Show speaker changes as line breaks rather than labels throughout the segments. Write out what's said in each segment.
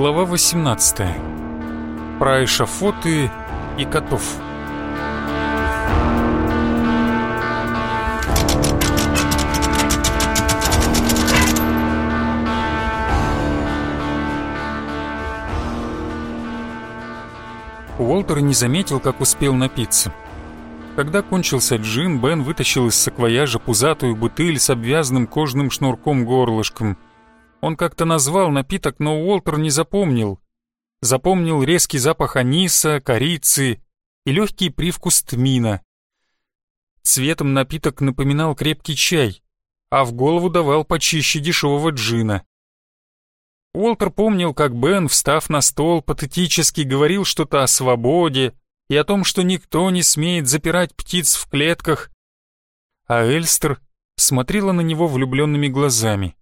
Глава 18. Про эшафоты и котов. Уолтер не заметил, как успел напиться. Когда кончился джин, Бен вытащил из саквояжа пузатую бутыль с обвязанным кожным шнурком горлышком – он как-то назвал напиток, но Уолтер не запомнил. Запомнил резкий запах аниса, корицы и легкий привкус тмина. Цветом напиток напоминал крепкий чай, а в голову давал почище дешевого джина. Уолтер помнил, как Бен, встав на стол, патетически говорил что-то о свободе и о том, что никто не смеет запирать птиц в клетках, а Эльстер смотрела на него влюбленными глазами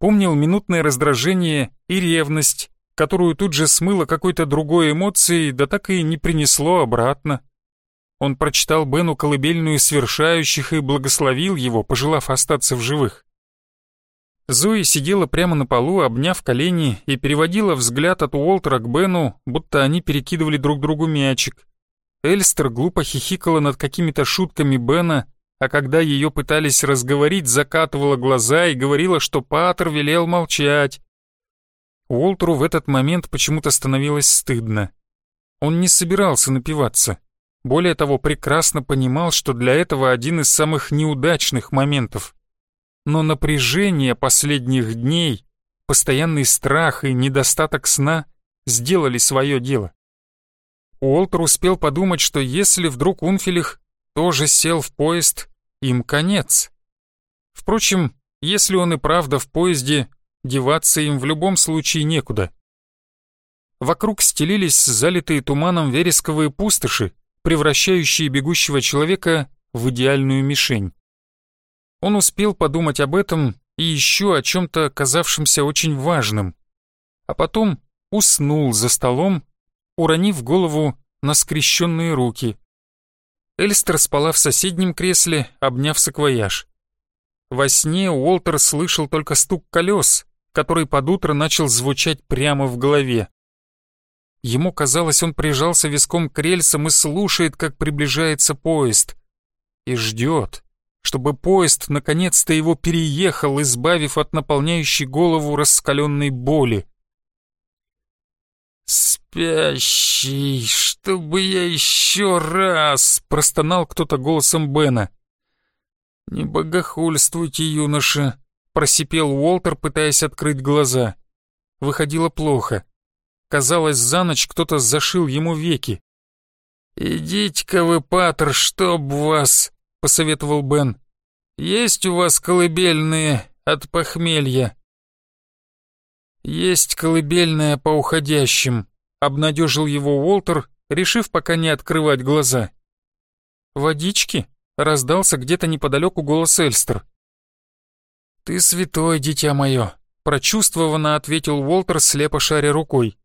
помнил минутное раздражение и ревность, которую тут же смыло какой-то другой эмоцией, да так и не принесло обратно. Он прочитал Бену колыбельную свершающих и благословил его, пожелав остаться в живых. Зои сидела прямо на полу, обняв колени, и переводила взгляд от Уолтера к Бену, будто они перекидывали друг другу мячик. Эльстер глупо хихикала над какими-то шутками Бена, а когда ее пытались разговорить, закатывала глаза и говорила, что Патер велел молчать. Уолтеру в этот момент почему-то становилось стыдно. Он не собирался напиваться. Более того, прекрасно понимал, что для этого один из самых неудачных моментов. Но напряжение последних дней, постоянный страх и недостаток сна сделали свое дело. Уолтер успел подумать, что если вдруг Унфилих тоже сел в поезд, им конец. Впрочем, если он и правда в поезде, деваться им в любом случае некуда. Вокруг стелились залитые туманом вересковые пустоши, превращающие бегущего человека в идеальную мишень. Он успел подумать об этом и еще о чем-то казавшемся очень важным, а потом уснул за столом, уронив голову на скрещенные руки. Эльстер спала в соседнем кресле, обняв саквояж. Во сне Уолтер слышал только стук колес, который под утро начал звучать прямо в голове. Ему казалось, он прижался виском к рельсам и слушает, как приближается поезд. И ждет, чтобы поезд наконец-то его переехал, избавив от наполняющей голову раскаленной боли. «Спящий, чтобы я еще раз!» — простонал кто-то голосом Бена. «Не богохульствуйте, юноша!» — просипел Уолтер, пытаясь открыть глаза. Выходило плохо. Казалось, за ночь кто-то зашил ему веки. «Идите-ка вы, Патер, чтоб вас!» — посоветовал Бен. «Есть у вас колыбельные от похмелья?» «Есть колыбельная по уходящим», — обнадежил его Уолтер, решив пока не открывать глаза. «Водички?» — раздался где-то неподалеку голос Эльстер. «Ты святой, дитя мое», — прочувствованно ответил Уолтер, слепо шаря рукой.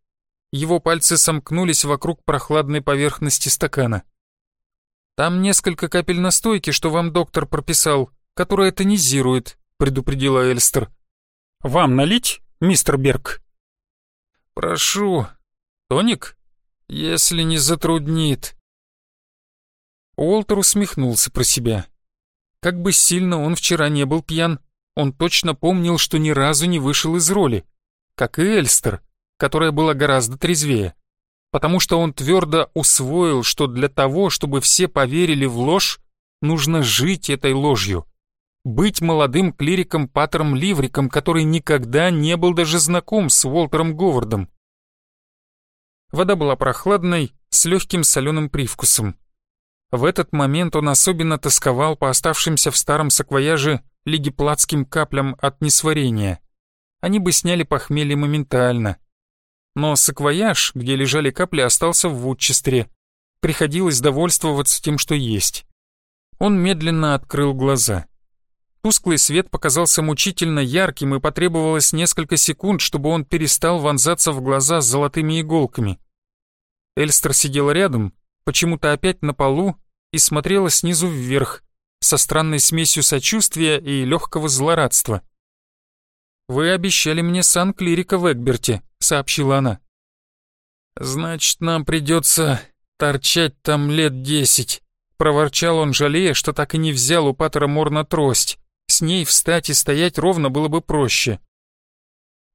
Его пальцы сомкнулись вокруг прохладной поверхности стакана. «Там несколько капель настойки, что вам доктор прописал, которая тонизирует», — предупредила Эльстер. «Вам налить?» Мистер Берг?» «Прошу, тоник, если не затруднит». Уолтер усмехнулся про себя. Как бы сильно он вчера не был пьян, он точно помнил, что ни разу не вышел из роли, как и Эльстер, которая была гораздо трезвее, потому что он твердо усвоил, что для того, чтобы все поверили в ложь, нужно жить этой ложью быть молодым клириком Паттером Ливриком, который никогда не был даже знаком с Уолтером Говардом. Вода была прохладной, с легким соленым привкусом. В этот момент он особенно тосковал по оставшимся в старом саквояже лигеплатским каплям от несварения. Они бы сняли похмелье моментально. Но саквояж, где лежали капли, остался в Вудчестере. Приходилось довольствоваться тем, что есть. Он медленно открыл глаза. Тусклый свет показался мучительно ярким и потребовалось несколько секунд, чтобы он перестал вонзаться в глаза с золотыми иголками. Эльстер сидела рядом, почему-то опять на полу, и смотрела снизу вверх, со странной смесью сочувствия и легкого злорадства. вы обещали мне сан-клирика в Эгберте», — сообщила она. «Значит, нам придется торчать там лет десять», — проворчал он, жалея, что так и не взял у Паттера Морна трость. С ней встать и стоять ровно было бы проще.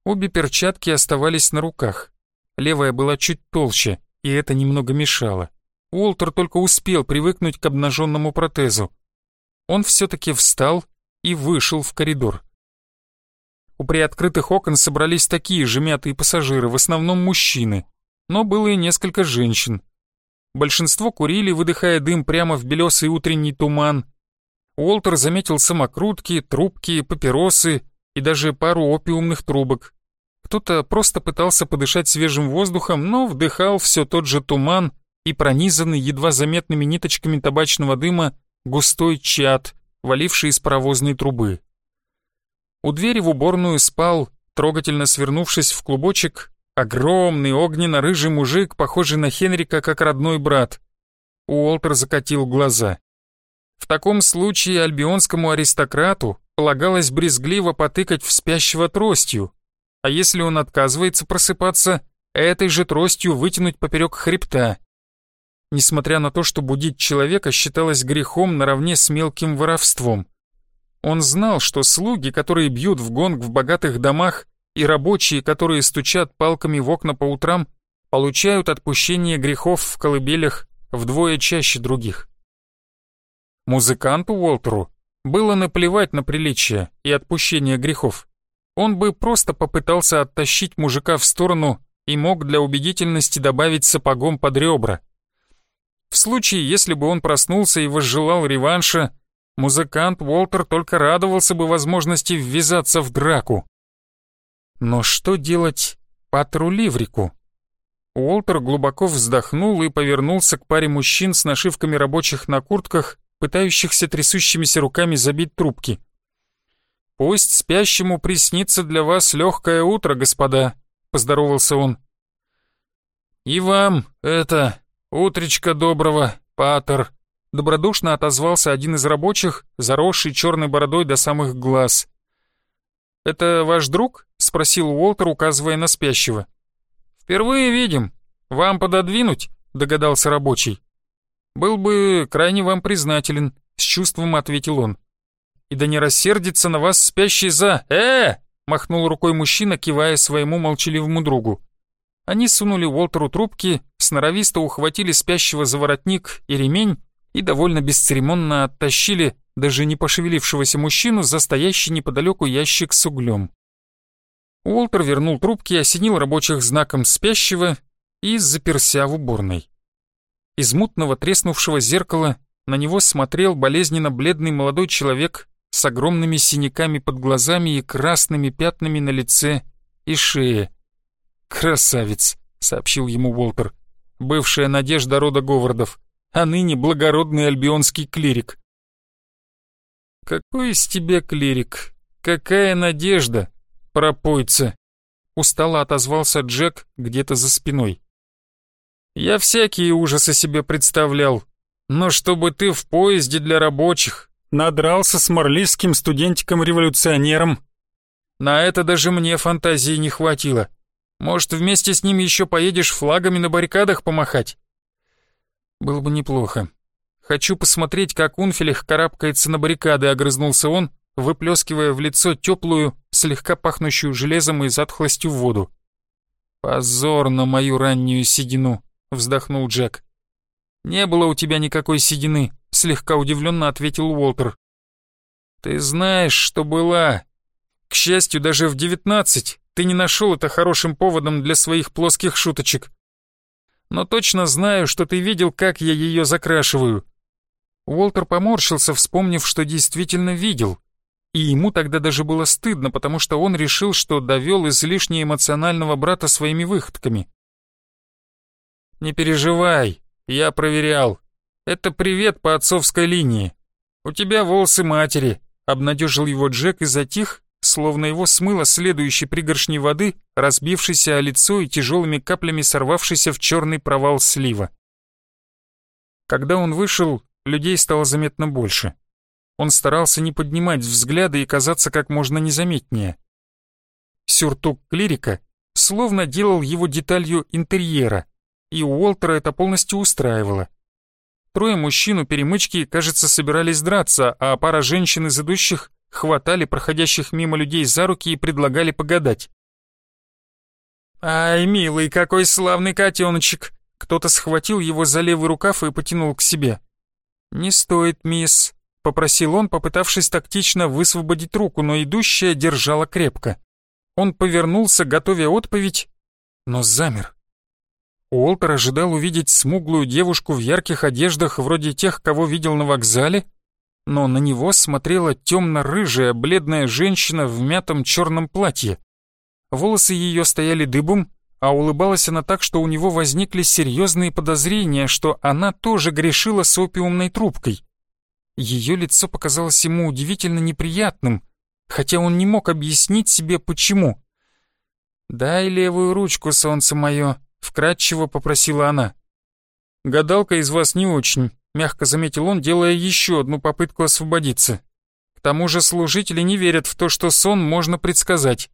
Обе перчатки оставались на руках. Левая была чуть толще, и это немного мешало. Уолтер только успел привыкнуть к обнаженному протезу. Он все-таки встал и вышел в коридор. У приоткрытых окон собрались такие же мятые пассажиры, в основном мужчины, но было и несколько женщин. Большинство курили, выдыхая дым прямо в белесый утренний туман. Уолтер заметил самокрутки, трубки, папиросы и даже пару опиумных трубок. Кто-то просто пытался подышать свежим воздухом, но вдыхал все тот же туман и пронизанный едва заметными ниточками табачного дыма густой чад, валивший из паровозной трубы. У двери в уборную спал, трогательно свернувшись в клубочек, огромный огненно-рыжий мужик, похожий на Хенрика как родной брат. Уолтер закатил глаза. В таком случае альбионскому аристократу полагалось брезгливо потыкать в спящего тростью, а если он отказывается просыпаться, этой же тростью вытянуть поперек хребта. Несмотря на то, что будить человека считалось грехом наравне с мелким воровством. Он знал, что слуги, которые бьют в гонг в богатых домах, и рабочие, которые стучат палками в окна по утрам, получают отпущение грехов в колыбелях вдвое чаще других. Музыканту Уолтеру было наплевать на приличие и отпущение грехов. Он бы просто попытался оттащить мужика в сторону и мог для убедительности добавить сапогом под ребра. В случае, если бы он проснулся и возжелал реванша, музыкант Уолтер только радовался бы возможности ввязаться в драку. Но что делать Патру Ливрику? Уолтер глубоко вздохнул и повернулся к паре мужчин с нашивками рабочих на куртках, пытающихся трясущимися руками забить трубки. «Пусть спящему приснится для вас легкое утро, господа», — поздоровался он. «И вам это, утречка доброго, патер», — добродушно отозвался один из рабочих, заросший черной бородой до самых глаз. «Это ваш друг?» — спросил Уолтер, указывая на спящего. «Впервые видим. Вам пододвинуть?» — догадался рабочий. «Был бы крайне вам признателен», — с чувством ответил он и да не рассердится на вас спящий за... э махнул рукой мужчина, кивая своему молчаливому другу. Они сунули Уолтеру трубки, сноровисто ухватили спящего за воротник и ремень и довольно бесцеремонно оттащили даже не пошевелившегося мужчину за стоящий неподалеку ящик с углем. Уолтер вернул трубки, осенил рабочих знаком спящего и заперся в уборной. Из мутного треснувшего зеркала на него смотрел болезненно бледный молодой человек с огромными синяками под глазами и красными пятнами на лице и шее. «Красавец», — сообщил ему Уолтер, — «бывшая надежда рода Говардов, а ныне благородный альбионский клирик». «Какой из тебя клирик? Какая надежда, пропойца?» Устало отозвался Джек где-то за спиной. «Я всякие ужасы себе представлял, но чтобы ты в поезде для рабочих, Надрался с марлийским студентиком-революционером. На это даже мне фантазии не хватило. Может, вместе с ним еще поедешь флагами на баррикадах помахать? Было бы неплохо. Хочу посмотреть, как Унфелих карабкается на баррикады, огрызнулся он, выплескивая в лицо теплую, слегка пахнущую железом и затхлостью воду. «Позор на мою раннюю седину», — вздохнул Джек. «Не было у тебя никакой седины», — слегка удивленно ответил Уолтер. «Ты знаешь, что была. К счастью, даже в девятнадцать ты не нашел это хорошим поводом для своих плоских шуточек. Но точно знаю, что ты видел, как я ее закрашиваю». Уолтер поморщился, вспомнив, что действительно видел. И ему тогда даже было стыдно, потому что он решил, что довел излишне эмоционального брата своими выходками. «Не переживай, я проверял. Это привет по отцовской линии. У тебя волосы матери», — обнадежил его Джек и затих, словно его смыло следующей пригоршней воды, разбившейся о лицо и тяжелыми каплями сорвавшейся в черный провал слива. Когда он вышел, людей стало заметно больше. Он старался не поднимать взгляды и казаться как можно незаметнее. Сюртук клирика словно делал его деталью интерьера, и Уолтера это полностью устраивало. Трое мужчин у перемычки, кажется, собирались драться, а пара женщин из идущих хватали проходящих мимо людей за руки и предлагали погадать. «Ай, милый, какой славный котеночек!» Кто-то схватил его за левый рукав и потянул к себе. «Не стоит, мисс», — попросил он, попытавшись тактично высвободить руку, но идущая держала крепко. Он повернулся, готовя отповедь, но замер. Уолтер ожидал увидеть смуглую девушку в ярких одеждах вроде тех, кого видел на вокзале, но на него смотрела темно-рыжая, бледная женщина в мятом черном платье. Волосы ее стояли дыбом, а улыбалась она так, что у него возникли серьезные подозрения, что она тоже грешила с опиумной трубкой. Ее лицо показалось ему удивительно неприятным, хотя он не мог объяснить себе, почему. «Дай левую ручку, солнце мое», Вкратчиво попросила она. «Гадалка из вас не очень», — мягко заметил он, делая еще одну попытку освободиться. «К тому же служители не верят в то, что сон можно предсказать».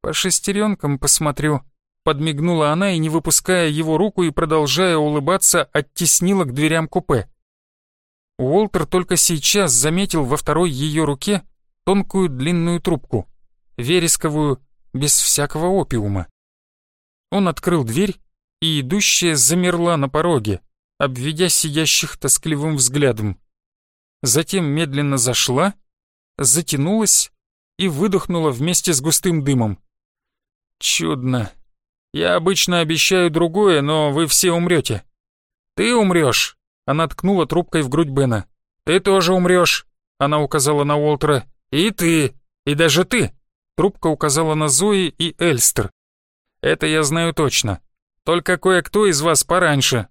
«По шестеренкам посмотрю», — подмигнула она и, не выпуская его руку и продолжая улыбаться, оттеснила к дверям купе. Уолтер только сейчас заметил во второй ее руке тонкую длинную трубку, вересковую, без всякого опиума. Он открыл дверь, и идущая замерла на пороге, обведя сидящих тоскливым взглядом. Затем медленно зашла, затянулась и выдохнула вместе с густым дымом. «Чудно. Я обычно обещаю другое, но вы все умрете. Ты умрешь!» Она ткнула трубкой в грудь Бена. «Ты тоже умрешь!» Она указала на Уолтера. «И ты! И даже ты!» Трубка указала на Зои и Эльстер. Это я знаю точно. Только кое-кто из вас пораньше».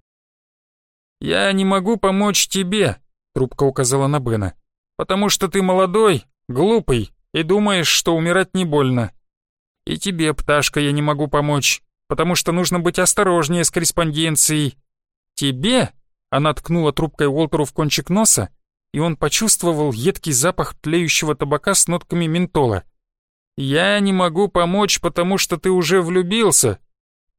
«Я не могу помочь тебе», — трубка указала на Бена, «потому что ты молодой, глупый и думаешь, что умирать не больно. И тебе, пташка, я не могу помочь, потому что нужно быть осторожнее с корреспонденцией. Тебе?» — она ткнула трубкой Уолтеру в кончик носа, и он почувствовал едкий запах тлеющего табака с нотками ментола. «Я не могу помочь, потому что ты уже влюбился.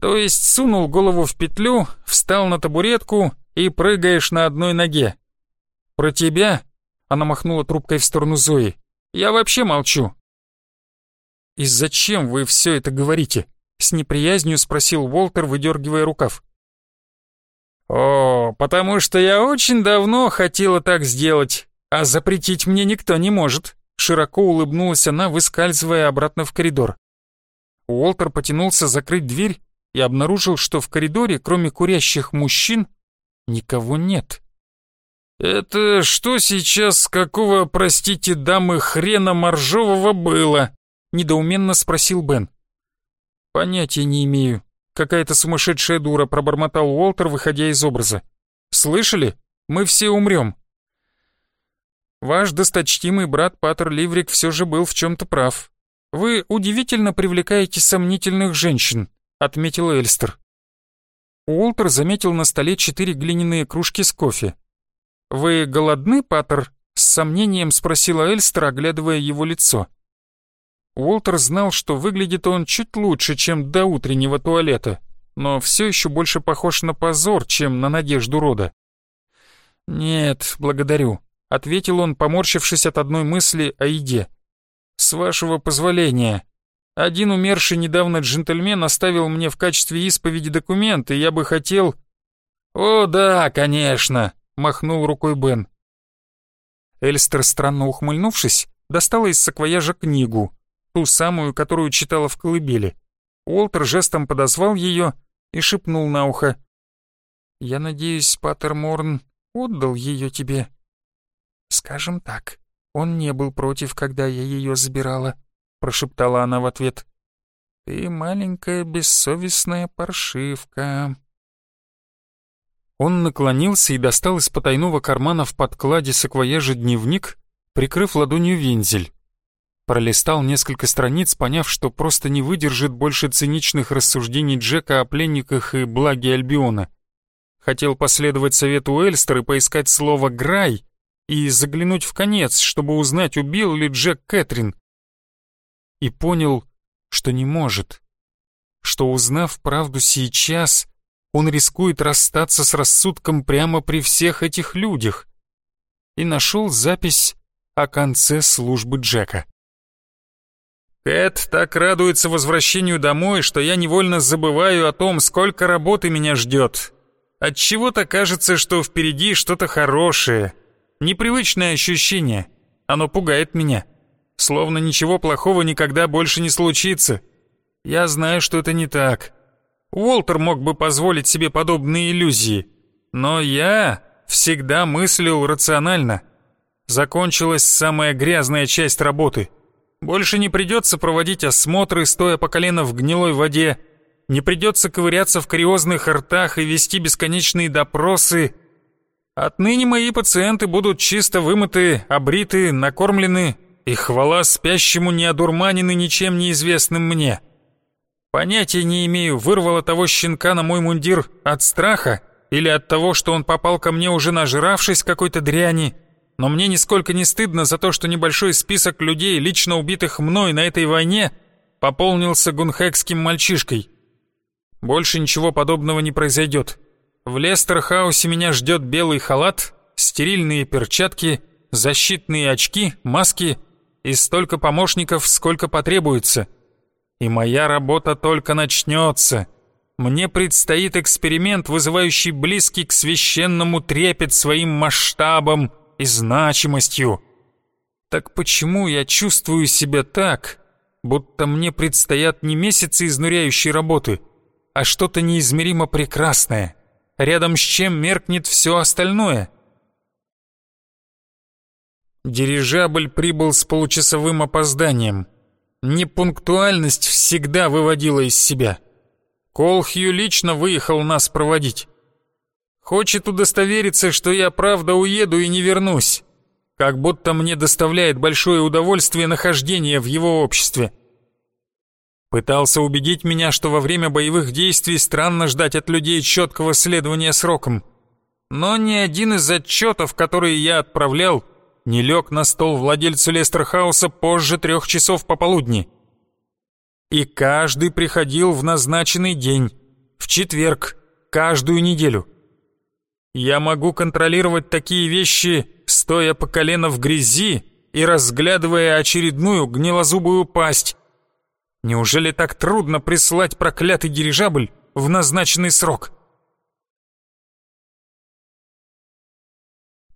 То есть сунул голову в петлю, встал на табуретку и прыгаешь на одной ноге. Про тебя?» Она махнула трубкой в сторону Зои. «Я вообще молчу». «И зачем вы все это говорите?» С неприязнью спросил Уолтер, выдергивая рукав. «О, потому что я очень давно хотела так сделать, а запретить мне никто не может», Широко улыбнулась она, выскальзывая обратно в коридор. Уолтер потянулся закрыть дверь и обнаружил, что в коридоре, кроме курящих мужчин, никого нет. «Это что сейчас какого, простите, дамы хрена моржового было?» — недоуменно спросил Бен. «Понятия не имею. Какая-то сумасшедшая дура», — пробормотал Уолтер, выходя из образа. «Слышали? Мы все умрем. Ваш досточтимый брат Паттер Ливрик все же был в чем-то прав. Вы удивительно привлекаете сомнительных женщин», — отметил Эльстер. Уолтер заметил на столе четыре глиняные кружки с кофе. «Вы голодны, Паттер?» — с сомнением спросила Эльстер, оглядывая его лицо. Уолтер знал, что выглядит он чуть лучше, чем до утреннего туалета, но все еще больше похож на позор, чем на надежду рода. «Нет, благодарю», — ответил он, поморщившись от одной мысли о еде. «С вашего позволения. Один умерший недавно джентльмен оставил мне в качестве исповеди документы, я бы хотел...» «О, да, конечно», — махнул рукой Бен. Эльстер, странно ухмыльнувшись, достала из саквояжа книгу, ту самую, которую читала в колыбели. Уолтер жестом подозвал ее и шепнул на ухо. «Я надеюсь, Паттер Морн отдал ее тебе». «Скажем так, он не был против, когда я ее забирала», — прошептала она в ответ. «Ты маленькая бессовестная паршивка». Он наклонился и достал из потайного кармана в подкладе саквояжа дневник, прикрыв ладонью вензель. Пролистал несколько страниц, поняв, что просто не выдержит больше циничных рассуждений Джека о пленниках и благе Альбиона. Хотел последовать совету Эльстер и поискать слово «грай», и заглянуть в конец, чтобы узнать, убил ли Джек Кэтрин. И понял, что не может, что, узнав правду сейчас, он рискует расстаться с рассудком прямо при всех этих людях, и нашел запись о конце службы Джека. Кэт так радуется возвращению домой, что я невольно забываю о том, сколько работы меня ждет. Отчего-то кажется, что впереди что-то хорошее. Непривычное ощущение. Оно пугает меня. Словно ничего плохого никогда больше не случится. Я знаю, что это не так. Уолтер мог бы позволить себе подобные иллюзии. Но я всегда мыслил рационально. Закончилась самая грязная часть работы. Больше не придется проводить осмотры, стоя по колено в гнилой воде, не придется ковыряться в кариозных ртах и вести бесконечные допросы. Отныне мои пациенты будут чисто вымыты, обриты, накормлены, и хвала спящему не одурманены ничем неизвестным мне. Понятия не имею, вырвало того щенка на мой мундир от страха или от того, что он попал ко мне уже нажравшись какой-то дряни, но мне нисколько не стыдно за то, что небольшой список людей, лично убитых мной на этой войне, пополнился гунхекским мальчишкой. Больше ничего подобного не произойдет. В Лестерхаусе меня ждет белый халат, стерильные перчатки, защитные очки, маски и столько помощников, сколько потребуется. И моя работа только начнется. Мне предстоит эксперимент, вызывающий близкий к священному трепет своим масштабом и значимостью. Так почему я чувствую себя так, будто мне предстоят не месяцы изнуряющей работы, а что-то неизмеримо прекрасное, рядом с чем меркнет все остальное. Дирижабль прибыл с получасовым опозданием. Непунктуальность всегда выводила из себя. Колхью лично выехал нас проводить. Хочет удостовериться, что я правда уеду и не вернусь. Как будто мне доставляет большое удовольствие нахождение в его обществе. Пытался убедить меня, что во время боевых действий странно ждать от людей четкого следования срокам. Но ни один из отчетов, которые я отправлял, не лег на стол владельцу Лестерхауса позже трех часов пополудни. И каждый приходил в назначенный день, в четверг, каждую неделю. Я могу контролировать такие вещи, стоя по колено в грязи и разглядывая очередную гнилозубую пасть, Неужели так трудно прислать проклятый дирижабль в назначенный срок?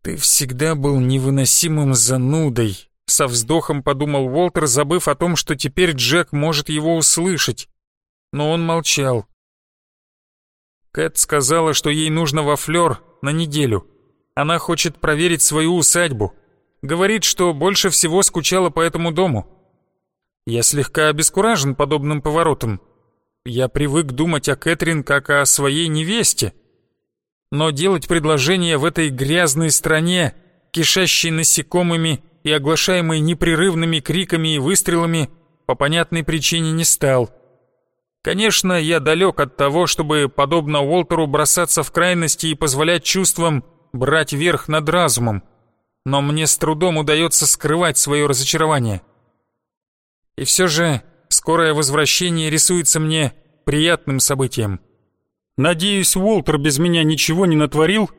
«Ты всегда был невыносимым занудой», — со вздохом подумал Уолтер, забыв о том, что теперь Джек может его услышать. Но он молчал. Кэт сказала, что ей нужно во Флёр на неделю. Она хочет проверить свою усадьбу. Говорит, что больше всего скучала по этому дому. Я слегка обескуражен подобным поворотом. Я привык думать о Кэтрин как о своей невесте. Но делать предложение в этой грязной стране, кишащей насекомыми и оглашаемой непрерывными криками и выстрелами, по понятной причине не стал. Конечно, я далек от того, чтобы, подобно Уолтеру, бросаться в крайности и позволять чувствам брать верх над разумом. Но мне с трудом удается скрывать свое разочарование. И все же скорое возвращение рисуется мне приятным событием. Надеюсь, Уолтер без меня ничего не натворил?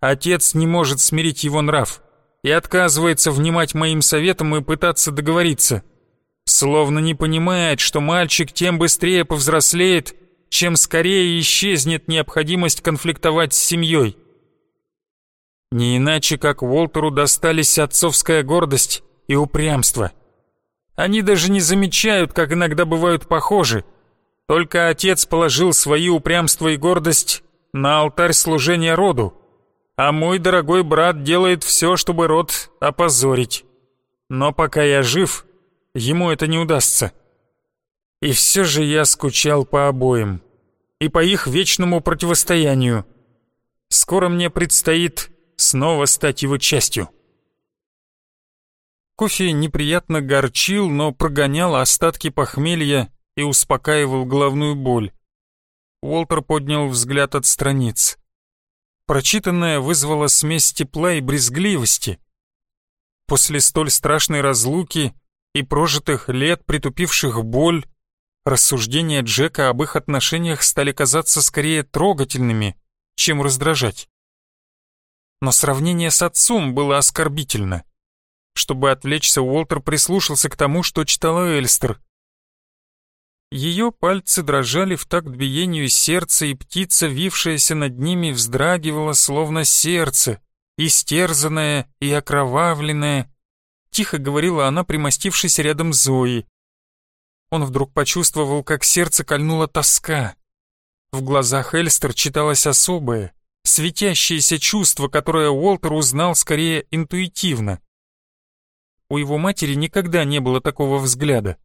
Отец не может смирить его нрав и отказывается внимать моим советам и пытаться договориться. Словно не понимает, что мальчик тем быстрее повзрослеет, чем скорее исчезнет необходимость конфликтовать с семьей. Не иначе, как Уолтеру достались отцовская гордость и упрямство – они даже не замечают, как иногда бывают похожи. Только отец положил свои упрямство и гордость на алтарь служения роду, а мой дорогой брат делает все, чтобы род опозорить. Но пока я жив, ему это не удастся. И все же я скучал по обоим и по их вечному противостоянию. Скоро мне предстоит снова стать его частью. Кофе неприятно горчил, но прогонял остатки похмелья и успокаивал головную боль. Уолтер поднял взгляд от страниц. Прочитанное вызвало смесь тепла и брезгливости. После столь страшной разлуки и прожитых лет, притупивших боль, рассуждения Джека об их отношениях стали казаться скорее трогательными, чем раздражать. Но сравнение с отцом было оскорбительно. Чтобы отвлечься, Уолтер прислушался к тому, что читала Эльстер. Ее пальцы дрожали в такт биению сердца, и птица, вившаяся над ними, вздрагивала, словно сердце, истерзанное и окровавленное. Тихо говорила она, примостившись рядом с Зоей. Он вдруг почувствовал, как сердце кольнула тоска. В глазах Эльстер читалось особое, светящееся чувство, которое Уолтер узнал скорее интуитивно. У его матери никогда не было такого взгляда.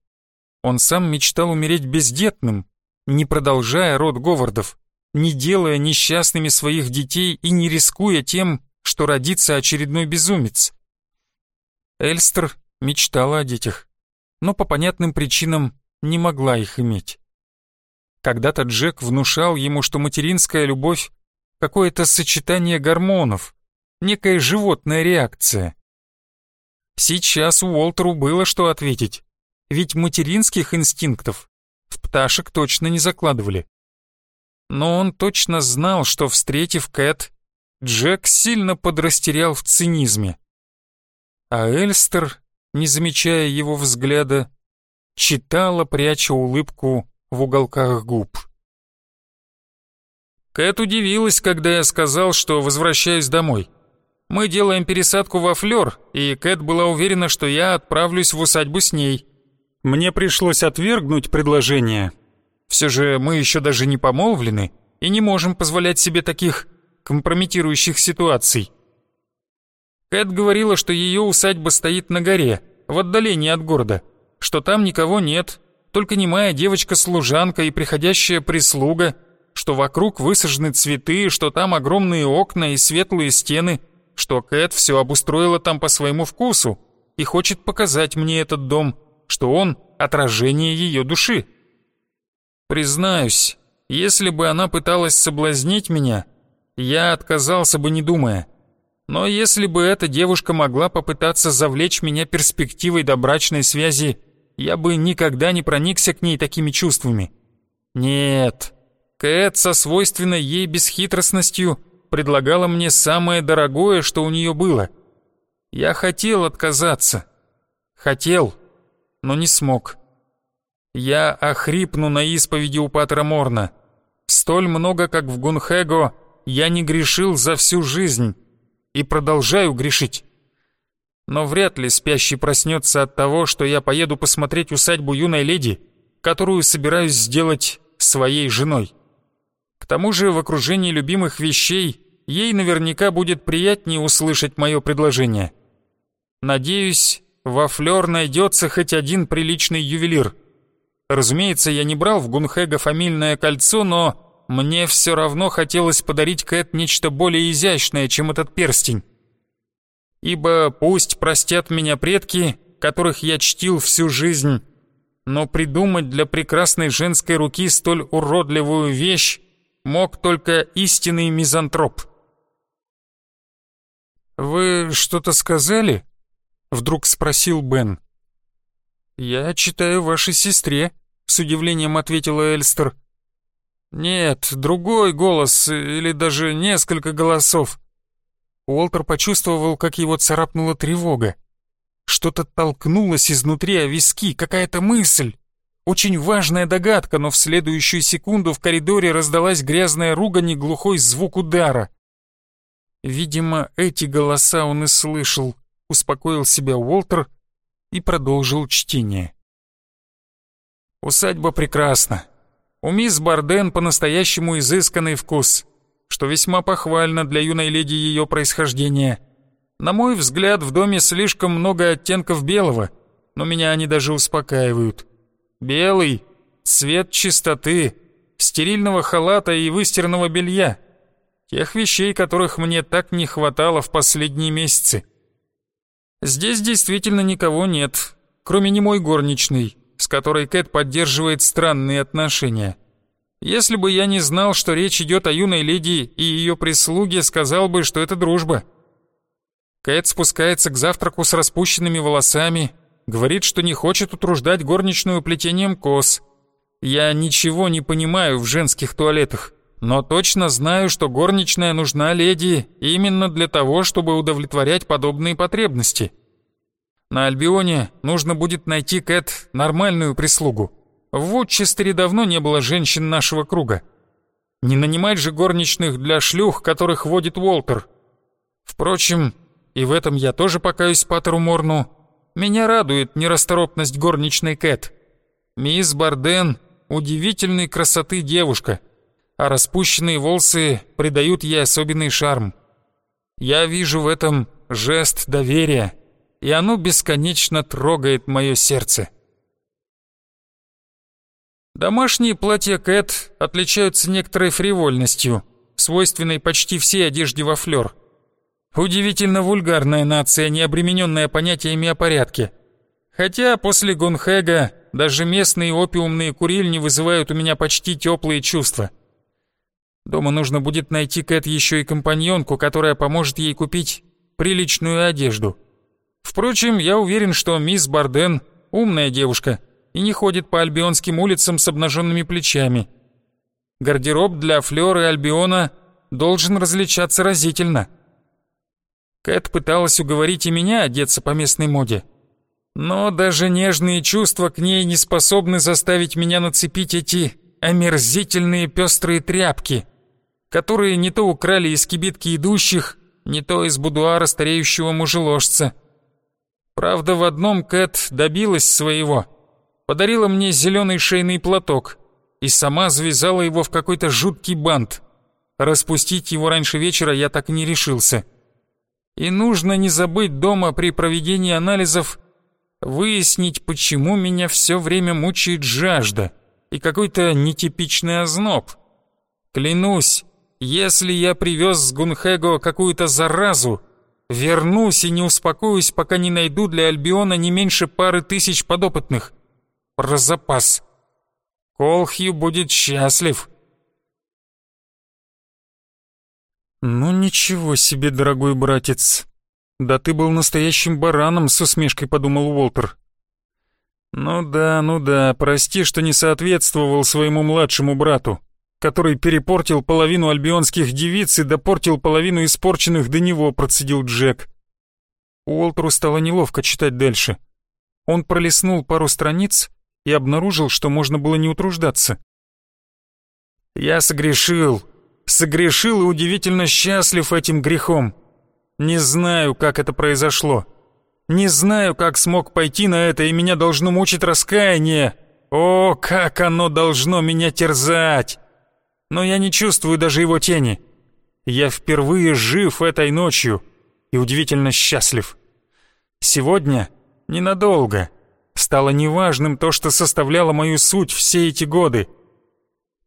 Он сам мечтал умереть бездетным, не продолжая род Говардов, не делая несчастными своих детей и не рискуя тем, что родится очередной безумец. Эльстер мечтала о детях, но по понятным причинам не могла их иметь. Когда-то Джек внушал ему, что материнская любовь — какое-то сочетание гормонов, некая животная реакция. Сейчас Уолтеру было что ответить ведь материнских инстинктов в пташек точно не закладывали. Но он точно знал, что, встретив Кэт, Джек сильно подрастерял в цинизме. А Эльстер, не замечая его взгляда, читала, пряча улыбку в уголках губ. Кэт удивилась, когда я сказал, что возвращаюсь домой. Мы делаем пересадку во Флёр, и Кэт была уверена, что я отправлюсь в усадьбу с ней. Мне пришлось отвергнуть предложение. Все же мы еще даже не помолвлены и не можем позволять себе таких компрометирующих ситуаций. Кэт говорила, что ее усадьба стоит на горе, в отдалении от города, что там никого нет, только немая девочка-служанка и приходящая прислуга, что вокруг высажены цветы, что там огромные окна и светлые стены, что Кэт все обустроила там по своему вкусу и хочет показать мне этот дом – что он — отражение ее души. Признаюсь, если бы она пыталась соблазнить меня, я отказался бы не думая. Но если бы эта девушка могла попытаться завлечь меня перспективой добрачной связи, я бы никогда не проникся к ней такими чувствами. Нет, Кэт со свойственной ей бесхитростностью предлагала мне самое дорогое, что у нее было. Я хотел отказаться. Хотел но не смог. Я охрипну на исповеди у Патера Морна. Столь много, как в Гунхего, я не грешил за всю жизнь и продолжаю грешить. Но вряд ли спящий проснется от того, что я поеду посмотреть усадьбу юной леди, которую собираюсь сделать своей женой. К тому же в окружении любимых вещей ей наверняка будет приятнее услышать мое предложение. Надеюсь, во Флёр найдется хоть один приличный ювелир. Разумеется, я не брал в Гунхэга фамильное кольцо, но мне все равно хотелось подарить Кэт нечто более изящное, чем этот перстень. Ибо пусть простят меня предки, которых я чтил всю жизнь, но придумать для прекрасной женской руки столь уродливую вещь мог только истинный мизантроп. «Вы что-то сказали?» Вдруг спросил Бен. «Я читаю вашей сестре», — с удивлением ответила Эльстер. «Нет, другой голос, или даже несколько голосов». Уолтер почувствовал, как его царапнула тревога. Что-то толкнулось изнутри о виски, какая-то мысль. Очень важная догадка, но в следующую секунду в коридоре раздалась грязная ругань и глухой звук удара. Видимо, эти голоса он и слышал успокоил себя Уолтер и продолжил чтение. Усадьба прекрасна. У мисс Барден по-настоящему изысканный вкус, что весьма похвально для юной леди ее происхождения. На мой взгляд, в доме слишком много оттенков белого, но меня они даже успокаивают. Белый — цвет чистоты, стерильного халата и выстиранного белья. Тех вещей, которых мне так не хватало в последние месяцы. Здесь действительно никого нет, кроме немой горничной, с которой Кэт поддерживает странные отношения. Если бы я не знал, что речь идет о юной леди и ее прислуге, сказал бы, что это дружба. Кэт спускается к завтраку с распущенными волосами, Говорит, что не хочет утруждать горничную плетением кос. Я ничего не понимаю в женских туалетах, но точно знаю, что горничная нужна леди именно для того, чтобы удовлетворять подобные потребности. На Альбионе нужно будет найти Кэт нормальную прислугу. В Вудчестере давно не было женщин нашего круга. Не нанимать же горничных для шлюх, которых водит Уолтер. Впрочем, и в этом я тоже покаюсь Паттеру Морну. Меня радует нерасторопность горничной Кэт. Мисс Барден — удивительной красоты девушка, а распущенные волосы придают ей особенный шарм. Я вижу в этом жест доверия, и оно бесконечно трогает мое сердце. Домашние платья Кэт отличаются некоторой фривольностью, свойственной почти всей одежде во флёр. Удивительно вульгарная нация, не обремененная понятиями о порядке. Хотя после Гонхэга даже местные опиумные курильни вызывают у меня почти теплые чувства. Дома нужно будет найти Кэт еще и компаньонку, которая поможет ей купить приличную одежду. Впрочем, я уверен, что мисс Барден умная девушка — и не ходит по альбионским улицам с обнаженными плечами. Гардероб для Флёры Альбиона должен различаться разительно. Кэт пыталась уговорить и меня одеться по местной моде. Но даже нежные чувства к ней не способны заставить меня нацепить эти омерзительные пестрые тряпки, которые не то украли из кибитки идущих, не то из будуара стареющего мужеложца. Правда, в одном Кэт добилась своего — подарила мне зеленый шейный платок и сама завязала его в какой-то жуткий бант. Распустить его раньше вечера я так не решился. И нужно не забыть дома при проведении анализов выяснить, почему меня все время мучает жажда и какой-то нетипичный озноб. Клянусь, если я привез с Гунхего какую-то заразу, вернусь и не успокоюсь, пока не найду для Альбиона не меньше пары тысяч подопытных про запас. Колхью будет счастлив. «Ну ничего себе, дорогой братец. Да ты был настоящим бараном», — с усмешкой подумал Уолтер. «Ну да, ну да, прости, что не соответствовал своему младшему брату, который перепортил половину альбионских девиц и допортил половину испорченных до него», — процедил Джек. Уолтеру стало неловко читать дальше. Он пролистнул пару страниц и обнаружил, что можно было не утруждаться. «Я согрешил, согрешил и удивительно счастлив этим грехом. Не знаю, как это произошло. Не знаю, как смог пойти на это, и меня должно мучить раскаяние. О, как оно должно меня терзать! Но я не чувствую даже его тени. Я впервые жив этой ночью и удивительно счастлив. Сегодня ненадолго» Стало неважным то, что составляло мою суть все эти годы.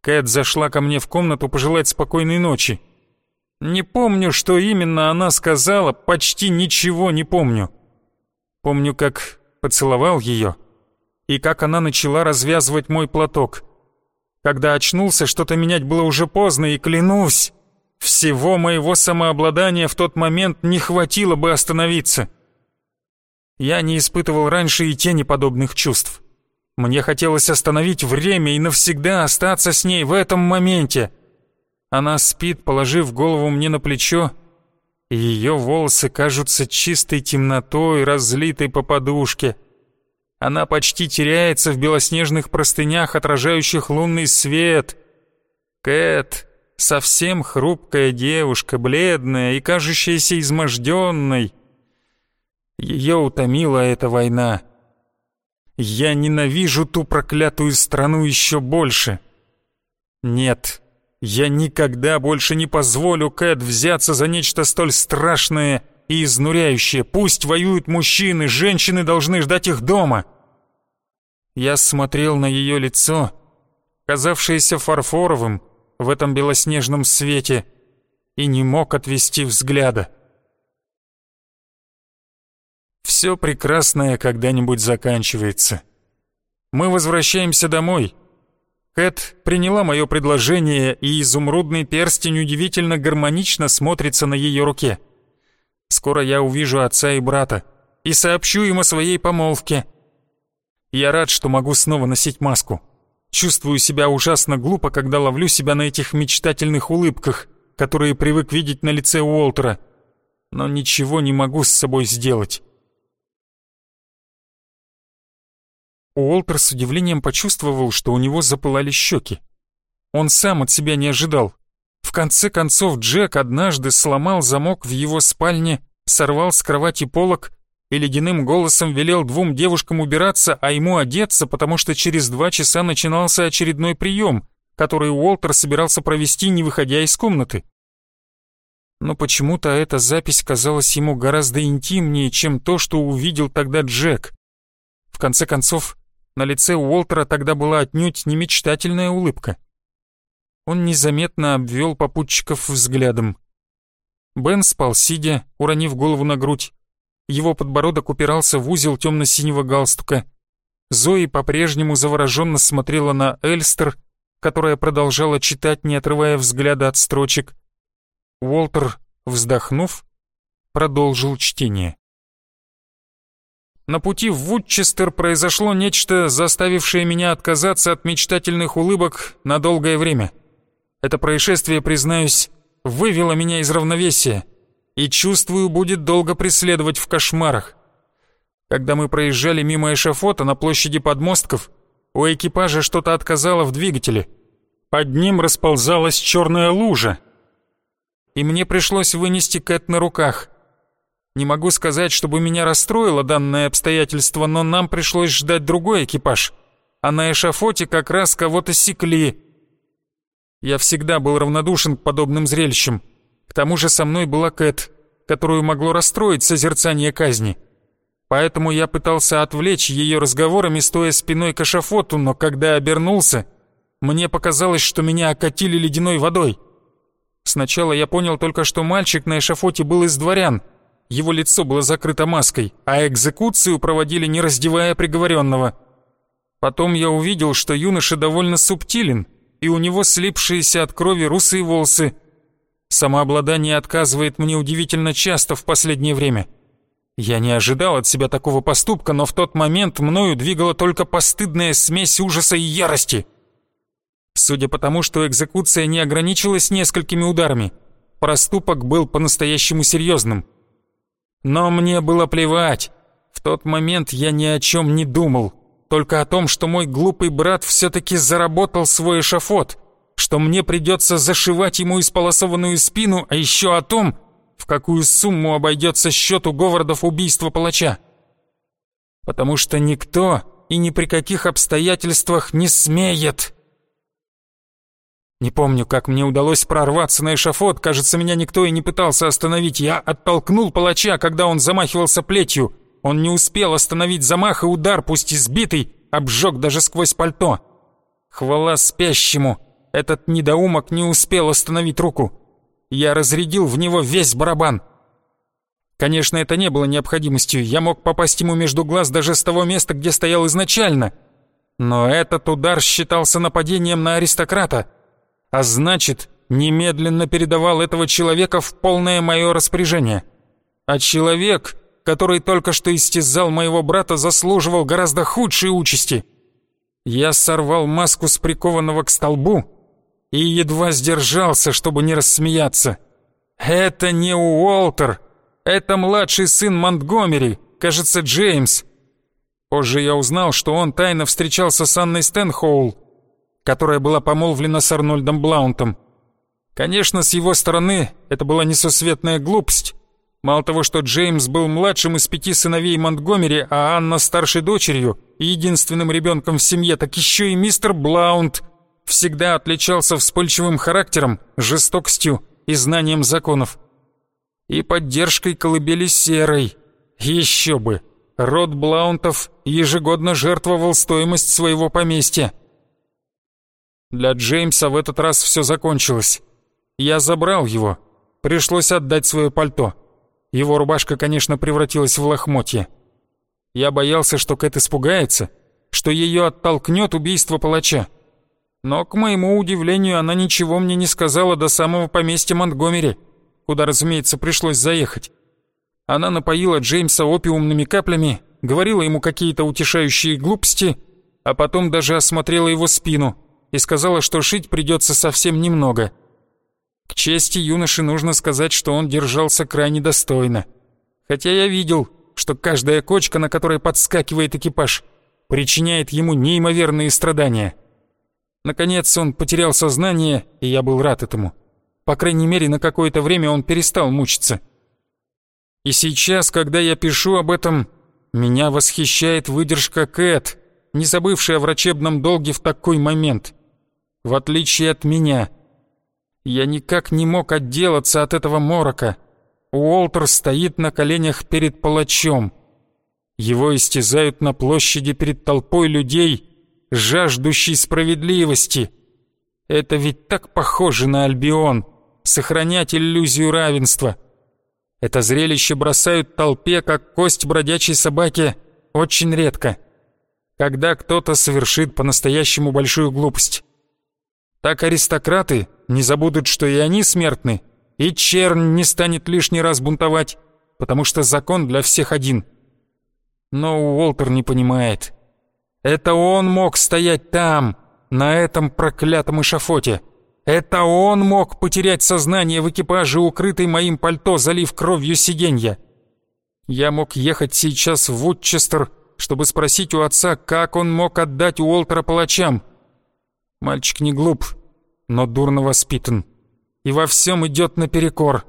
Кэт зашла ко мне в комнату пожелать спокойной ночи. Не помню, что именно она сказала, почти ничего не помню. Помню, как поцеловал ее и как она начала развязывать мой платок. Когда очнулся, что-то менять было уже поздно, и клянусь, всего моего самообладания в тот момент не хватило бы остановиться. Я не испытывал раньше и тени подобных чувств. Мне хотелось остановить время и навсегда остаться с ней в этом моменте. Она спит, положив голову мне на плечо, и ее волосы кажутся чистой темнотой, разлитой по подушке. Она почти теряется в белоснежных простынях, отражающих лунный свет. Кэт, совсем хрупкая девушка, бледная и кажущаяся изможденной, ее утомила эта война. Я ненавижу ту проклятую страну еще больше. Нет, я никогда больше не позволю Кэт взяться за нечто столь страшное и изнуряющее. Пусть воюют мужчины, женщины должны ждать их дома. Я смотрел на ее лицо, казавшееся фарфоровым в этом белоснежном свете, и не мог отвести взгляда. Все прекрасное когда-нибудь заканчивается. Мы возвращаемся домой. Кэт приняла мое предложение, и изумрудный перстень удивительно гармонично смотрится на ее руке. Скоро я увижу отца и брата, и сообщу им о своей помолвке. Я рад, что могу снова носить маску. Чувствую себя ужасно глупо, когда ловлю себя на этих мечтательных улыбках, которые привык видеть на лице Уолтера, но ничего не могу с собой сделать. Уолтер с удивлением почувствовал, что у него запылали щеки. Он сам от себя не ожидал. В конце концов Джек однажды сломал замок в его спальне, сорвал с кровати полок и ледяным голосом велел двум девушкам убираться, а ему одеться, потому что через два часа начинался очередной прием, который Уолтер собирался провести, не выходя из комнаты. Но почему-то эта запись казалась ему гораздо интимнее, чем то, что увидел тогда Джек. В конце концов, на лице Уолтера тогда была отнюдь не мечтательная улыбка. Он незаметно обвел попутчиков взглядом. Бен спал сидя, уронив голову на грудь. Его подбородок упирался в узел темно-синего галстука. Зои по-прежнему завороженно смотрела на Эльстер, которая продолжала читать, не отрывая взгляда от строчек. Уолтер, вздохнув, продолжил чтение. На пути в Вудчестер произошло нечто, заставившее меня отказаться от мечтательных улыбок на долгое время. Это происшествие, признаюсь, вывело меня из равновесия и, чувствую, будет долго преследовать в кошмарах. Когда мы проезжали мимо эшафота на площади подмостков, у экипажа что-то отказало в двигателе. Под ним расползалась черная лужа, и мне пришлось вынести Кэт на руках — не могу сказать, чтобы меня расстроило данное обстоятельство, но нам пришлось ждать другой экипаж. А на эшафоте как раз кого-то секли. Я всегда был равнодушен к подобным зрелищам. К тому же со мной была Кэт, которую могло расстроить созерцание казни. Поэтому я пытался отвлечь ее разговорами, стоя спиной к эшафоту, но когда обернулся, мне показалось, что меня окатили ледяной водой. Сначала я понял только, что мальчик на эшафоте был из дворян — его лицо было закрыто маской, а экзекуцию проводили не раздевая приговоренного. Потом я увидел, что юноша довольно субтилен, и у него слипшиеся от крови русые волосы. Самообладание отказывает мне удивительно часто в последнее время. Я не ожидал от себя такого поступка, но в тот момент мною двигала только постыдная смесь ужаса и ярости. Судя по тому, что экзекуция не ограничилась несколькими ударами, проступок был по-настоящему серьезным — но мне было плевать. В тот момент я ни о чем не думал. Только о том, что мой глупый брат все-таки заработал свой эшафот, что мне придется зашивать ему исполосованную спину, а еще о том, в какую сумму обойдется счет у Говардов убийства палача. Потому что никто и ни при каких обстоятельствах не смеет не помню, как мне удалось прорваться на эшафот, кажется, меня никто и не пытался остановить. Я оттолкнул палача, когда он замахивался плетью. Он не успел остановить замах, и удар, пусть избитый, обжег даже сквозь пальто. Хвала спящему, этот недоумок не успел остановить руку. Я разрядил в него весь барабан. Конечно, это не было необходимостью, я мог попасть ему между глаз даже с того места, где стоял изначально. Но этот удар считался нападением на аристократа — а значит, немедленно передавал этого человека в полное мое распоряжение. А человек, который только что истязал моего брата, заслуживал гораздо худшей участи. Я сорвал маску с прикованного к столбу и едва сдержался, чтобы не рассмеяться. «Это не Уолтер, это младший сын Монтгомери, кажется, Джеймс». Позже я узнал, что он тайно встречался с Анной Стэнхоул, которая была помолвлена с Арнольдом Блаунтом. Конечно, с его стороны это была несусветная глупость. Мало того, что Джеймс был младшим из пяти сыновей Монтгомери, а Анна старшей дочерью единственным ребенком в семье, так еще и мистер Блаунт всегда отличался вспыльчивым характером, жестокостью и знанием законов. И поддержкой колыбели серой. Еще бы! Род Блаунтов ежегодно жертвовал стоимость своего поместья. Для Джеймса в этот раз все закончилось. Я забрал его. Пришлось отдать свое пальто. Его рубашка, конечно, превратилась в лохмотье. Я боялся, что Кэт испугается, что ее оттолкнет убийство палача. Но, к моему удивлению, она ничего мне не сказала до самого поместья Монтгомери, куда, разумеется, пришлось заехать. Она напоила Джеймса опиумными каплями, говорила ему какие-то утешающие глупости, а потом даже осмотрела его спину и сказала, что шить придется совсем немного. К чести юноши нужно сказать, что он держался крайне достойно. Хотя я видел, что каждая кочка, на которой подскакивает экипаж, причиняет ему неимоверные страдания. Наконец он потерял сознание, и я был рад этому. По крайней мере, на какое-то время он перестал мучиться. И сейчас, когда я пишу об этом, меня восхищает выдержка Кэт, не забывшая о врачебном долге в такой момент. В отличие от меня, я никак не мог отделаться от этого морока. Уолтер стоит на коленях перед палачом. Его истязают на площади перед толпой людей, жаждущей справедливости. Это ведь так похоже на Альбион, сохранять иллюзию равенства — это зрелище бросают толпе, как кость бродячей собаки, очень редко. Когда кто-то совершит по-настоящему большую глупость. Так аристократы не забудут, что и они смертны, и чернь не станет лишний раз бунтовать, потому что закон для всех один. Но Уолтер не понимает. Это он мог стоять там, на этом проклятом эшафоте. Это он мог потерять сознание в экипаже, укрытый моим пальто, залив кровью сиденья. Я мог ехать сейчас в Вудчестер, чтобы спросить у отца, как он мог отдать Уолтера палачам. Мальчик не глуп, но дурно воспитан. И во всем идет наперекор.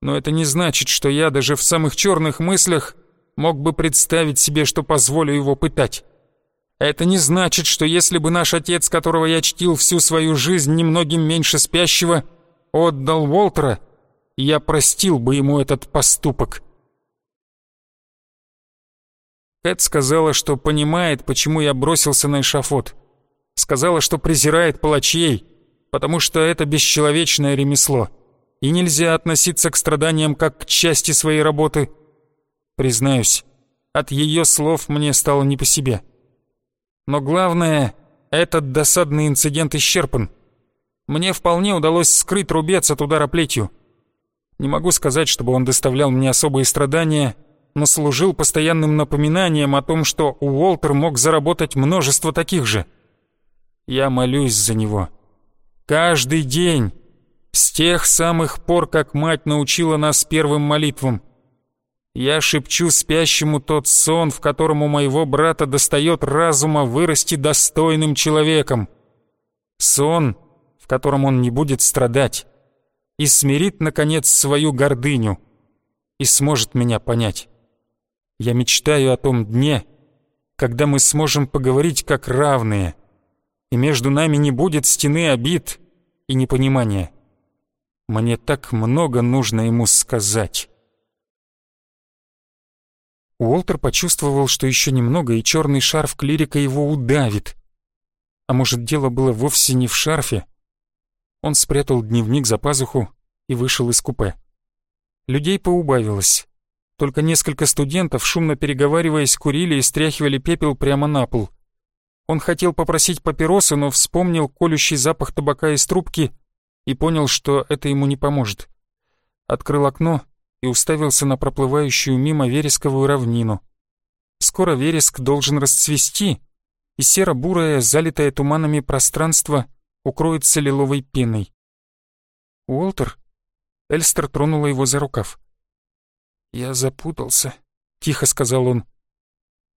Но это не значит, что я даже в самых черных мыслях мог бы представить себе, что позволю его пытать. Это не значит, что если бы наш отец, которого я чтил всю свою жизнь, немногим меньше спящего, отдал Уолтера, я простил бы ему этот поступок. Кэт сказала, что понимает, почему я бросился на эшафот. Сказала, что презирает палачей, потому что это бесчеловечное ремесло, и нельзя относиться к страданиям как к части своей работы. Признаюсь, от ее слов мне стало не по себе. Но главное, этот досадный инцидент исчерпан. Мне вполне удалось скрыть рубец от удара плетью. Не могу сказать, чтобы он доставлял мне особые страдания, но служил постоянным напоминанием о том, что Уолтер мог заработать множество таких же. Я молюсь за него. Каждый день. С тех самых пор, как мать научила нас первым молитвам. Я шепчу спящему тот сон, в котором у моего брата достает разума вырасти достойным человеком. Сон, в котором он не будет страдать и смирит, наконец, свою гордыню и сможет меня понять. Я мечтаю о том дне, когда мы сможем поговорить как равные, и между нами не будет стены обид и непонимания. Мне так много нужно ему сказать». Уолтер почувствовал, что еще немного, и черный шарф клирика его удавит. А может, дело было вовсе не в шарфе? Он спрятал дневник за пазуху и вышел из купе. Людей поубавилось. Только несколько студентов, шумно переговариваясь, курили и стряхивали пепел прямо на пол. Он хотел попросить папиросы, но вспомнил колющий запах табака из трубки и понял, что это ему не поможет. Открыл окно и уставился на проплывающую мимо вересковую равнину. Скоро вереск должен расцвести, и серо-бурое, залитое туманами пространство укроется лиловой пеной. «Уолтер?» Эльстер тронула его за рукав. «Я запутался», — тихо сказал он.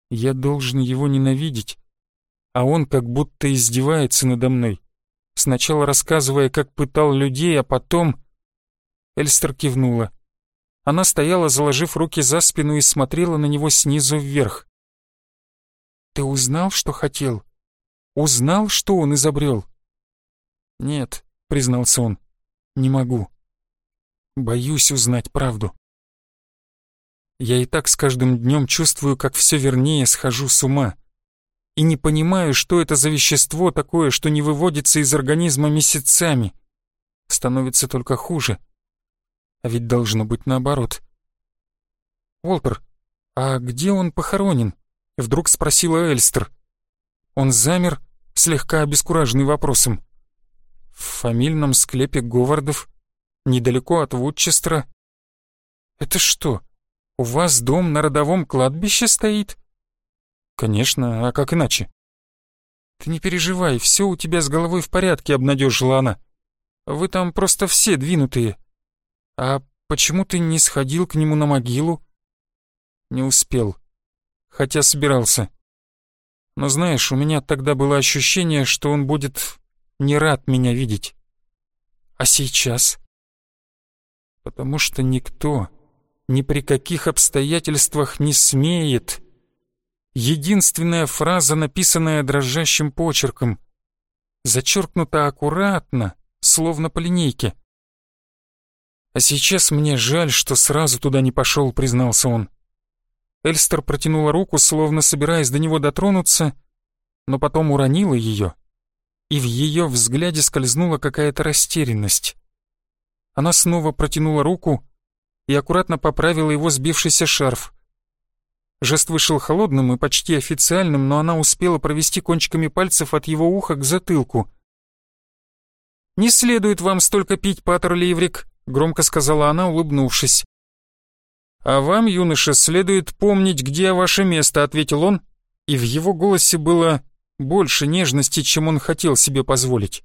«Я должен его ненавидеть, а он как будто издевается надо мной, сначала рассказывая, как пытал людей, а потом...» Эльстер кивнула. Она стояла, заложив руки за спину и смотрела на него снизу вверх. «Ты узнал, что хотел? Узнал, что он изобрел?» «Нет», — признался он, — «не могу. Боюсь узнать правду. Я и так с каждым днем чувствую, как все вернее схожу с ума. И не понимаю, что это за вещество такое, что не выводится из организма месяцами. Становится только хуже. А ведь должно быть наоборот. «Уолтер, а где он похоронен?» — вдруг спросила Эльстер. Он замер, слегка обескураженный вопросом. «В фамильном склепе Говардов, недалеко от Вудчестера». «Это что, «У вас дом на родовом кладбище стоит?» «Конечно, а как иначе?» «Ты не переживай, все у тебя с головой в порядке», — обнадежила она. «Вы там просто все двинутые. А почему ты не сходил к нему на могилу?» «Не успел. Хотя собирался. Но знаешь, у меня тогда было ощущение, что он будет не рад меня видеть. А сейчас?» «Потому что никто ни при каких обстоятельствах не смеет. Единственная фраза, написанная дрожащим почерком, зачеркнута аккуратно, словно по линейке. «А сейчас мне жаль, что сразу туда не пошел», — признался он. Эльстер протянула руку, словно собираясь до него дотронуться, но потом уронила ее, и в ее взгляде скользнула какая-то растерянность. Она снова протянула руку, и аккуратно поправила его сбившийся шарф. Жест вышел холодным и почти официальным, но она успела провести кончиками пальцев от его уха к затылку. «Не следует вам столько пить, Паттер Ливрик», — громко сказала она, улыбнувшись. «А вам, юноша, следует помнить, где ваше место», — ответил он, и в его голосе было больше нежности, чем он хотел себе позволить.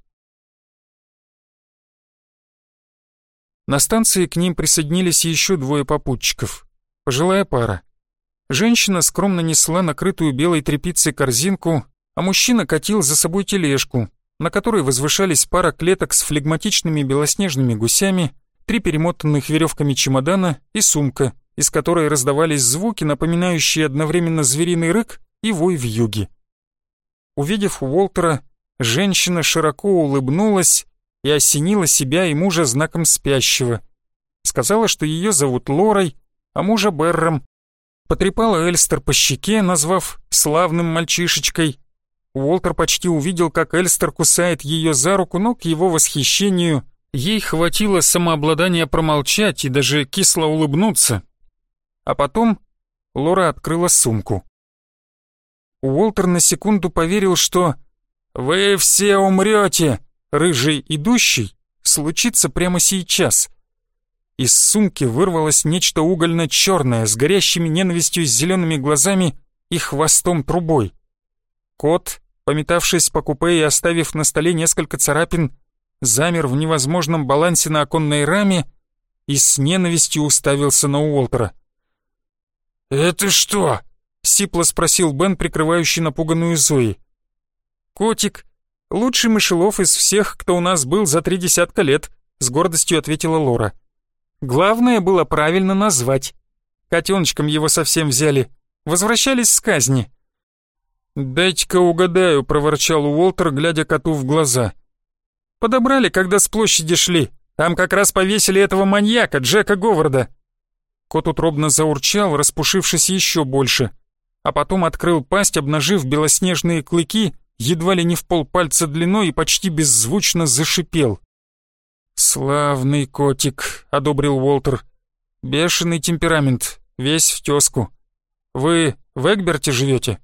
На станции к ним присоединились еще двое попутчиков. Пожилая пара. Женщина скромно несла накрытую белой тряпицей корзинку, а мужчина катил за собой тележку, на которой возвышались пара клеток с флегматичными белоснежными гусями, три перемотанных веревками чемодана и сумка, из которой раздавались звуки, напоминающие одновременно звериный рык и вой в юге. Увидев Уолтера, женщина широко улыбнулась и осенила себя и мужа знаком спящего. Сказала, что ее зовут Лорой, а мужа Берром. Потрепала Эльстер по щеке, назвав славным мальчишечкой. Уолтер почти увидел, как Эльстер кусает ее за руку, но к его восхищению ей хватило самообладания промолчать и даже кисло улыбнуться. А потом Лора открыла сумку. Уолтер на секунду поверил, что «Вы все умрете!» рыжий идущий, случится прямо сейчас. Из сумки вырвалось нечто угольно-черное с горящими ненавистью зелеными глазами и хвостом трубой. Кот, пометавшись по купе и оставив на столе несколько царапин, замер в невозможном балансе на оконной раме и с ненавистью уставился на Уолтера. «Это что?» — сипло спросил Бен, прикрывающий напуганную Зои. «Котик», «Лучший мышелов из всех, кто у нас был за три десятка лет», — с гордостью ответила Лора. «Главное было правильно назвать. Котеночком его совсем взяли. Возвращались с казни». «Дайте-ка угадаю», — проворчал Уолтер, глядя коту в глаза. «Подобрали, когда с площади шли. Там как раз повесили этого маньяка, Джека Говарда». Кот утробно заурчал, распушившись еще больше, а потом открыл пасть, обнажив белоснежные клыки едва ли не в полпальца длиной и почти беззвучно зашипел. «Славный котик», — одобрил Уолтер. «Бешеный темперамент, весь в тёзку. Вы в Эгберте живете?»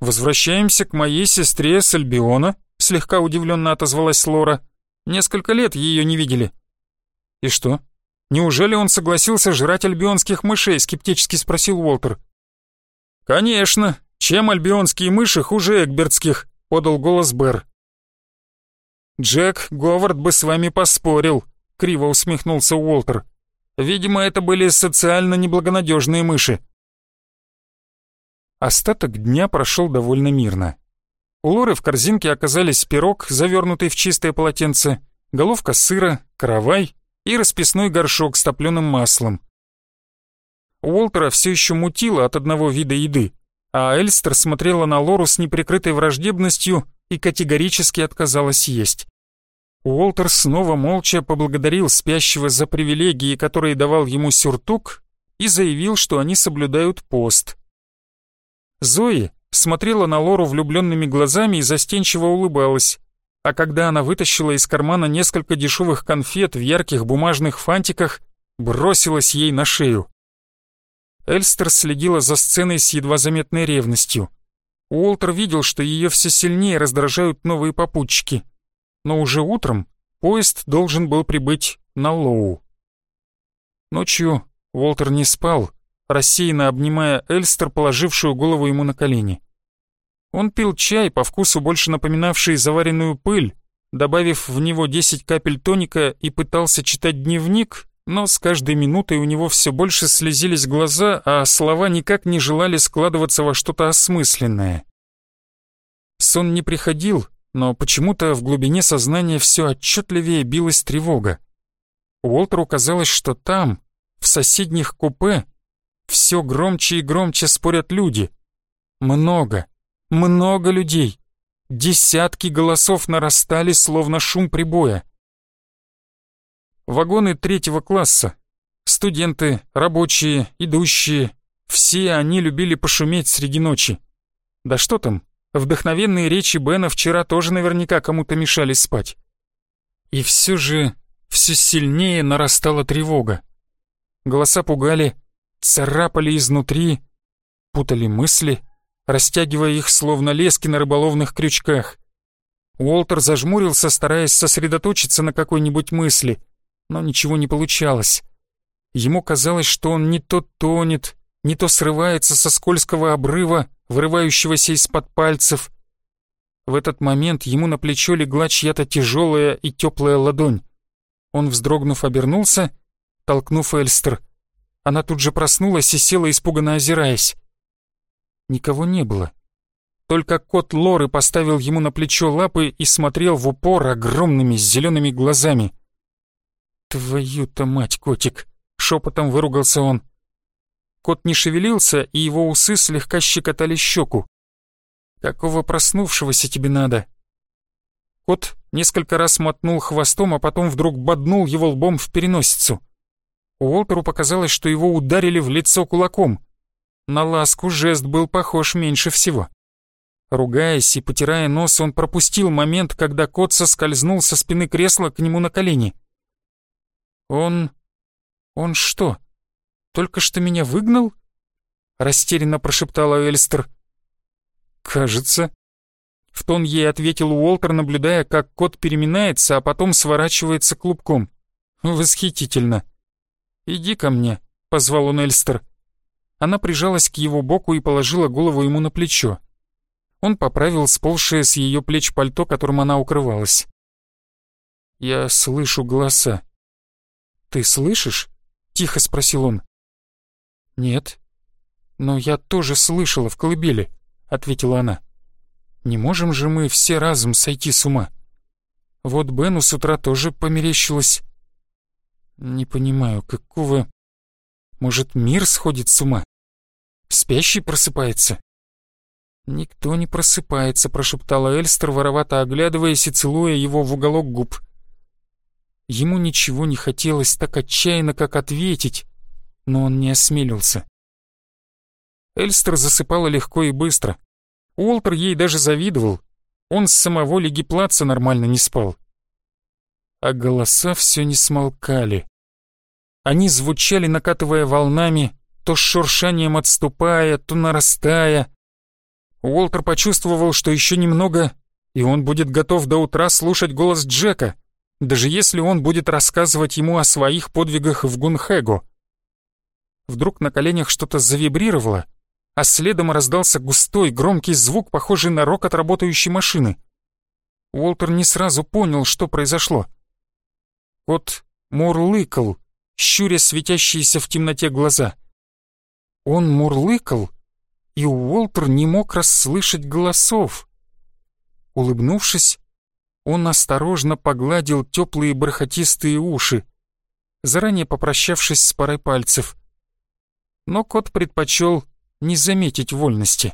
«Возвращаемся к моей сестре с Альбиона», — слегка удивленно отозвалась Лора. «Несколько лет ее не видели». «И что? Неужели он согласился жрать альбионских мышей?» — скептически спросил Уолтер. «Конечно. «Чем альбионские мыши хуже эгбертских?» — подал голос Бэр. «Джек Говард бы с вами поспорил», — криво усмехнулся Уолтер. «Видимо, это были социально неблагонадежные мыши». Остаток дня прошел довольно мирно. У Лоры в корзинке оказались пирог, завернутый в чистое полотенце, головка сыра, каравай и расписной горшок с топленым маслом. Уолтера все еще мутило от одного вида еды — а Эльстер смотрела на Лору с неприкрытой враждебностью и категорически отказалась есть. Уолтер снова молча поблагодарил спящего за привилегии, которые давал ему сюртук, и заявил, что они соблюдают пост. Зои смотрела на Лору влюбленными глазами и застенчиво улыбалась, а когда она вытащила из кармана несколько дешевых конфет в ярких бумажных фантиках, бросилась ей на шею. Эльстер следила за сценой с едва заметной ревностью. Уолтер видел, что ее все сильнее раздражают новые попутчики. Но уже утром поезд должен был прибыть на Лоу. Ночью Уолтер не спал, рассеянно обнимая Эльстер, положившую голову ему на колени. Он пил чай, по вкусу больше напоминавший заваренную пыль, добавив в него 10 капель тоника и пытался читать дневник, но с каждой минутой у него все больше слезились глаза, а слова никак не желали складываться во что-то осмысленное. Сон не приходил, но почему-то в глубине сознания все отчетливее билась тревога. Уолтеру казалось, что там, в соседних купе, все громче и громче спорят люди. Много, много людей. Десятки голосов нарастали, словно шум прибоя. Вагоны третьего класса. Студенты, рабочие, идущие. Все они любили пошуметь среди ночи. Да что там, вдохновенные речи Бена вчера тоже наверняка кому-то мешали спать. И все же все сильнее нарастала тревога. Голоса пугали, царапали изнутри, путали мысли, растягивая их словно лески на рыболовных крючках. Уолтер зажмурился, стараясь сосредоточиться на какой-нибудь мысли, но ничего не получалось. Ему казалось, что он не то тонет, не то срывается со скользкого обрыва, вырывающегося из-под пальцев. В этот момент ему на плечо легла чья-то тяжелая и теплая ладонь. Он, вздрогнув, обернулся, толкнув Эльстер. Она тут же проснулась и села, испуганно озираясь. Никого не было. Только кот Лоры поставил ему на плечо лапы и смотрел в упор огромными зелеными глазами. «Твою-то мать, котик!» — шепотом выругался он. Кот не шевелился, и его усы слегка щекотали щеку. «Какого проснувшегося тебе надо?» Кот несколько раз мотнул хвостом, а потом вдруг боднул его лбом в переносицу. Уолтеру показалось, что его ударили в лицо кулаком. На ласку жест был похож меньше всего. Ругаясь и потирая нос, он пропустил момент, когда кот соскользнул со спины кресла к нему на колени. «Он... он что, только что меня выгнал?» Растерянно прошептала Эльстер. «Кажется». В тон ей ответил Уолтер, наблюдая, как кот переминается, а потом сворачивается клубком. «Восхитительно». «Иди ко мне», — позвал он Эльстер. Она прижалась к его боку и положила голову ему на плечо. Он поправил сползшее с ее плеч пальто, которым она укрывалась. «Я слышу голоса». «Ты слышишь?» — тихо спросил он. «Нет». «Но я тоже слышала в колыбели», — ответила она. «Не можем же мы все разом сойти с ума. Вот Бену с утра тоже померещилось». «Не понимаю, какого...» Может, мир сходит с ума? Спящий просыпается?» «Никто не просыпается», — прошептала Эльстер, воровато оглядываясь и целуя его в уголок губ. Ему ничего не хотелось так отчаянно, как ответить, но он не осмелился. Эльстер засыпала легко и быстро. Уолтер ей даже завидовал. Он с самого Плаца нормально не спал. А голоса все не смолкали. Они звучали, накатывая волнами, то с шуршанием отступая, то нарастая. Уолтер почувствовал, что еще немного, и он будет готов до утра слушать голос Джека, даже если он будет рассказывать ему о своих подвигах в Гунхэго. Вдруг на коленях что-то завибрировало, а следом раздался густой, громкий звук, похожий на рокот работающей машины. Уолтер не сразу понял, что произошло. Кот мурлыкал, щуря светящиеся в темноте глаза. Он мурлыкал, и Уолтер не мог расслышать голосов. Улыбнувшись, он осторожно погладил теплые бархатистые уши, заранее попрощавшись с парой пальцев. Но кот предпочел не заметить вольности.